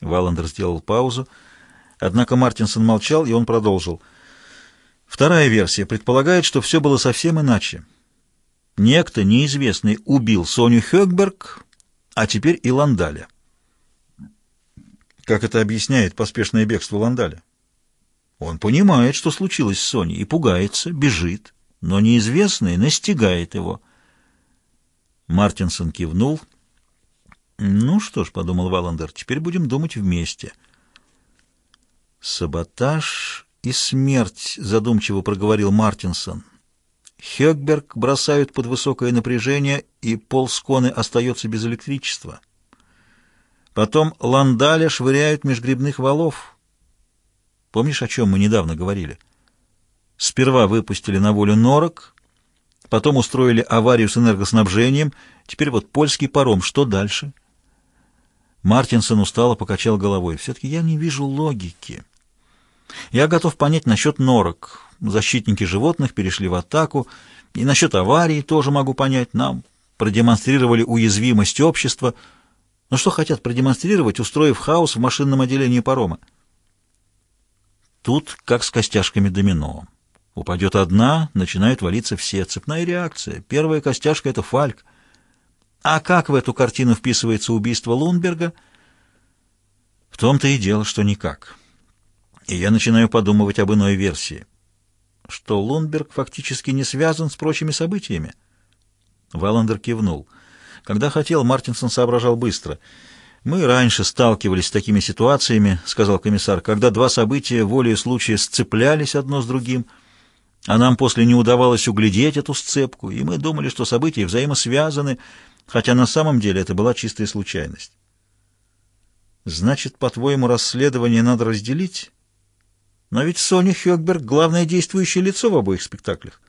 Валандер сделал паузу. Однако Мартинсон молчал, и он продолжил. Вторая версия предполагает, что все было совсем иначе. Некто неизвестный убил Соню Хёкберг, а теперь и Ландаля. Как это объясняет поспешное бегство Ландаля? Он понимает, что случилось с Соней, и пугается, бежит, но неизвестный настигает его. Мартинсон кивнул. «Ну что ж», — подумал Валандер, — «теперь будем думать вместе». «Саботаж и смерть», — задумчиво проговорил Мартинсон. «Хёкберг бросают под высокое напряжение, и полсконы остается без электричества. Потом Ландаля швыряют меж грибных валов». Помнишь, о чем мы недавно говорили? Сперва выпустили на волю норок, потом устроили аварию с энергоснабжением, теперь вот польский паром. Что дальше? Мартинсон устало покачал головой. Все-таки я не вижу логики. Я готов понять насчет норок. Защитники животных перешли в атаку. И насчет аварии тоже могу понять. Нам продемонстрировали уязвимость общества. Но что хотят продемонстрировать, устроив хаос в машинном отделении парома? Тут как с костяшками домино. Упадет одна, начинают валиться все. Цепная реакция. Первая костяшка — это Фальк. А как в эту картину вписывается убийство Лунберга? В том-то и дело, что никак. И я начинаю подумывать об иной версии. Что Лунберг фактически не связан с прочими событиями. Валандер кивнул. Когда хотел, Мартинсон соображал быстро — «Мы раньше сталкивались с такими ситуациями, — сказал комиссар, — когда два события волей случая сцеплялись одно с другим, а нам после не удавалось углядеть эту сцепку, и мы думали, что события взаимосвязаны, хотя на самом деле это была чистая случайность. Значит, по-твоему, расследование надо разделить? Но ведь Соня Хёкберг — главное действующее лицо в обоих спектаклях.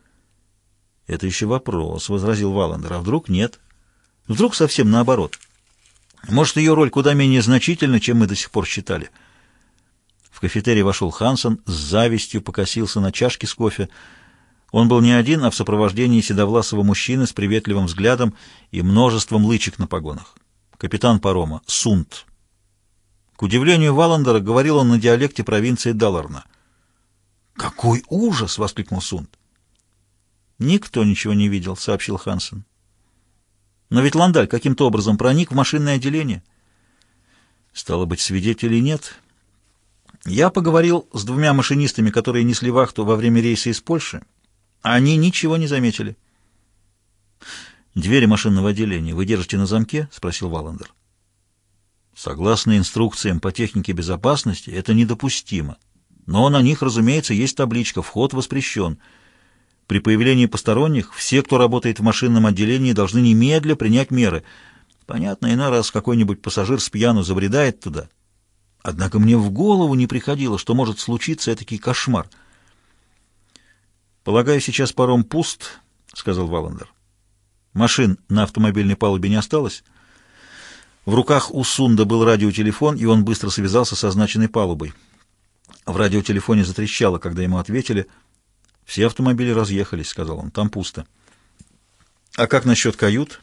Это еще вопрос, — возразил Валандер. А вдруг нет? Вдруг совсем наоборот — может, ее роль куда менее значительна, чем мы до сих пор считали. В кафетерий вошел Хансон, с завистью покосился на чашке с кофе. Он был не один, а в сопровождении седовласого мужчины с приветливым взглядом и множеством лычек на погонах. Капитан парома Сунт. К удивлению Валандера, говорил он на диалекте провинции Даларна. «Какой ужас!» — воскликнул Сунт. «Никто ничего не видел», — сообщил Хансон. Но ведь Ландаль каким-то образом проник в машинное отделение. Стало быть, свидетелей нет. Я поговорил с двумя машинистами, которые несли вахту во время рейса из Польши. Они ничего не заметили. «Двери машинного отделения вы держите на замке?» — спросил Валандер. «Согласно инструкциям по технике безопасности, это недопустимо. Но на них, разумеется, есть табличка «Вход воспрещен». При появлении посторонних все, кто работает в машинном отделении, должны немедля принять меры. Понятно, иной раз какой-нибудь пассажир с пьяну забредает туда. Однако мне в голову не приходило, что может случиться этакий кошмар. «Полагаю, сейчас паром пуст», — сказал Валандер. «Машин на автомобильной палубе не осталось». В руках у Сунда был радиотелефон, и он быстро связался с означенной палубой. В радиотелефоне затрещало, когда ему ответили — «Все автомобили разъехались», — сказал он. «Там пусто». «А как насчет кают?»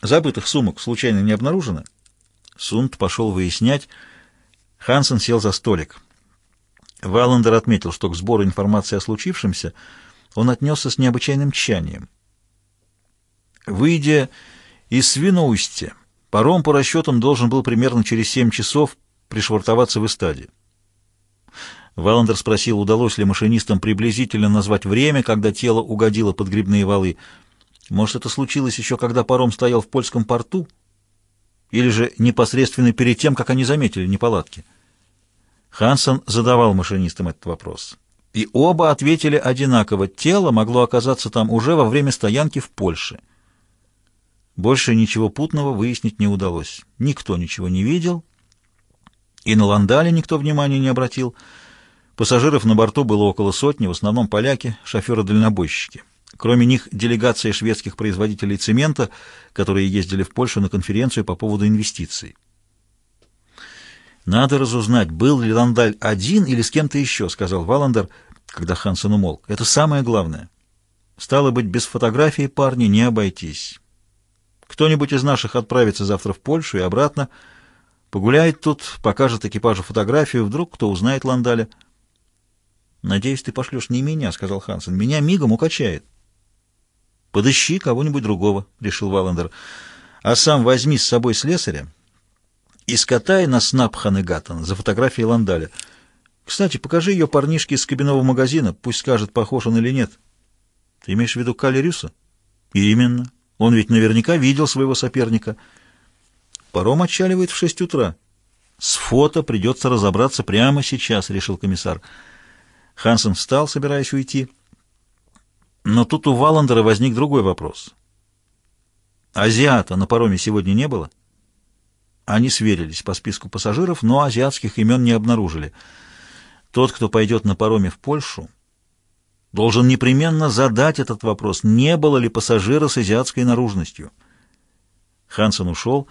«Забытых сумок случайно не обнаружено?» Сунд пошел выяснять. Хансен сел за столик. Валандер отметил, что к сбору информации о случившемся он отнесся с необычайным тщанием. Выйдя из Свиноустья, паром по расчетам должен был примерно через семь часов пришвартоваться в эстаде. Валандер спросил, удалось ли машинистам приблизительно назвать время, когда тело угодило под грибные валы. Может, это случилось еще, когда паром стоял в польском порту? Или же непосредственно перед тем, как они заметили неполадки? Хансон задавал машинистам этот вопрос. И оба ответили одинаково. Тело могло оказаться там уже во время стоянки в Польше. Больше ничего путного выяснить не удалось. Никто ничего не видел, и на Ландале никто внимания не обратил. Пассажиров на борту было около сотни, в основном поляки, шоферы-дальнобойщики. Кроме них делегация шведских производителей цемента, которые ездили в Польшу на конференцию по поводу инвестиций. «Надо разузнать, был ли Ландаль один или с кем-то еще», — сказал Валандер, когда Хансен умолк. «Это самое главное. Стало быть, без фотографии парни не обойтись. Кто-нибудь из наших отправится завтра в Польшу и обратно. Погуляет тут, покажет экипажу фотографию, вдруг кто узнает Ландаля. «Надеюсь, ты пошлешь не меня», — сказал Хансен. «Меня мигом укачает». «Подыщи кого-нибудь другого», — решил Валандер. «А сам возьми с собой слесаря и скатай на снап Ханегаттен за фотографией Ландаля. Кстати, покажи ее парнишке из кабинного магазина, пусть скажет, похож он или нет». «Ты имеешь в виду Калли Рюса?» «Именно. Он ведь наверняка видел своего соперника». Паром отчаливает в шесть утра. С фото придется разобраться прямо сейчас, решил комиссар. Хансен встал, собираясь уйти. Но тут у Валандера возник другой вопрос. Азиата на пароме сегодня не было? Они сверились по списку пассажиров, но азиатских имен не обнаружили. Тот, кто пойдет на пароме в Польшу, должен непременно задать этот вопрос, не было ли пассажира с азиатской наружностью. Хансен ушел,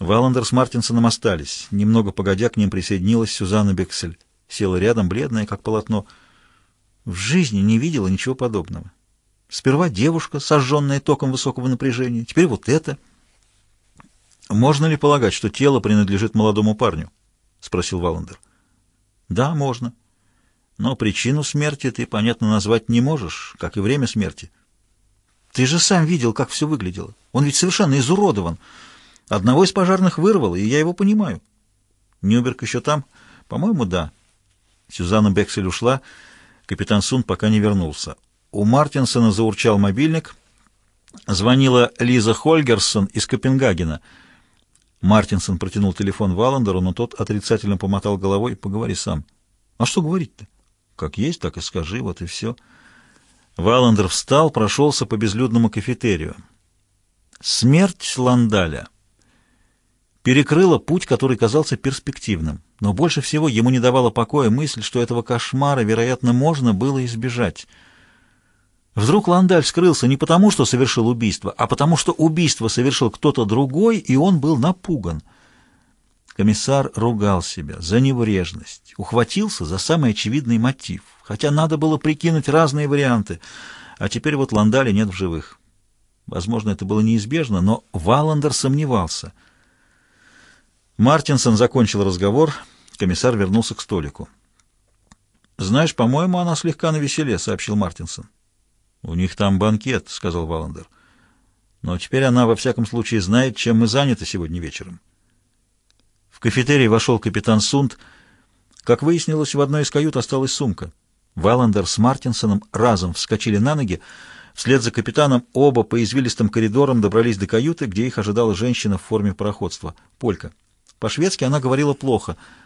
Валандер с Мартинсоном остались. Немного погодя к ним присоединилась Сюзанна Бексель. Села рядом, бледная, как полотно. В жизни не видела ничего подобного. Сперва девушка, сожженная током высокого напряжения, теперь вот это. «Можно ли полагать, что тело принадлежит молодому парню?» — спросил Валандер. «Да, можно. Но причину смерти ты, понятно, назвать не можешь, как и время смерти. Ты же сам видел, как все выглядело. Он ведь совершенно изуродован». Одного из пожарных вырвало, и я его понимаю. Нюберг еще там? По-моему, да. Сюзанна Бексель ушла, капитан Сун пока не вернулся. У Мартинсона заурчал мобильник. Звонила Лиза Хольгерсон из Копенгагена. Мартинсон протянул телефон Валандеру, но тот отрицательно помотал головой. «Поговори сам». «А что говорить-то?» «Как есть, так и скажи, вот и все». Валандер встал, прошелся по безлюдному кафетерию. Смерть Ландаля перекрыла путь, который казался перспективным. Но больше всего ему не давала покоя мысль, что этого кошмара, вероятно, можно было избежать. Вдруг Ландаль скрылся не потому, что совершил убийство, а потому, что убийство совершил кто-то другой, и он был напуган. Комиссар ругал себя за небрежность, ухватился за самый очевидный мотив, хотя надо было прикинуть разные варианты, а теперь вот Ландаля нет в живых. Возможно, это было неизбежно, но Валандер сомневался — Мартинсон закончил разговор, комиссар вернулся к столику. «Знаешь, по-моему, она слегка навеселе», — сообщил Мартинсон. «У них там банкет», — сказал Валандер. «Но теперь она, во всяком случае, знает, чем мы заняты сегодня вечером». В кафетерий вошел капитан Сунд. Как выяснилось, в одной из кают осталась сумка. Валандер с Мартинсоном разом вскочили на ноги. Вслед за капитаном оба по извилистым коридорам добрались до каюты, где их ожидала женщина в форме пароходства — Полька. По-шведски она говорила плохо —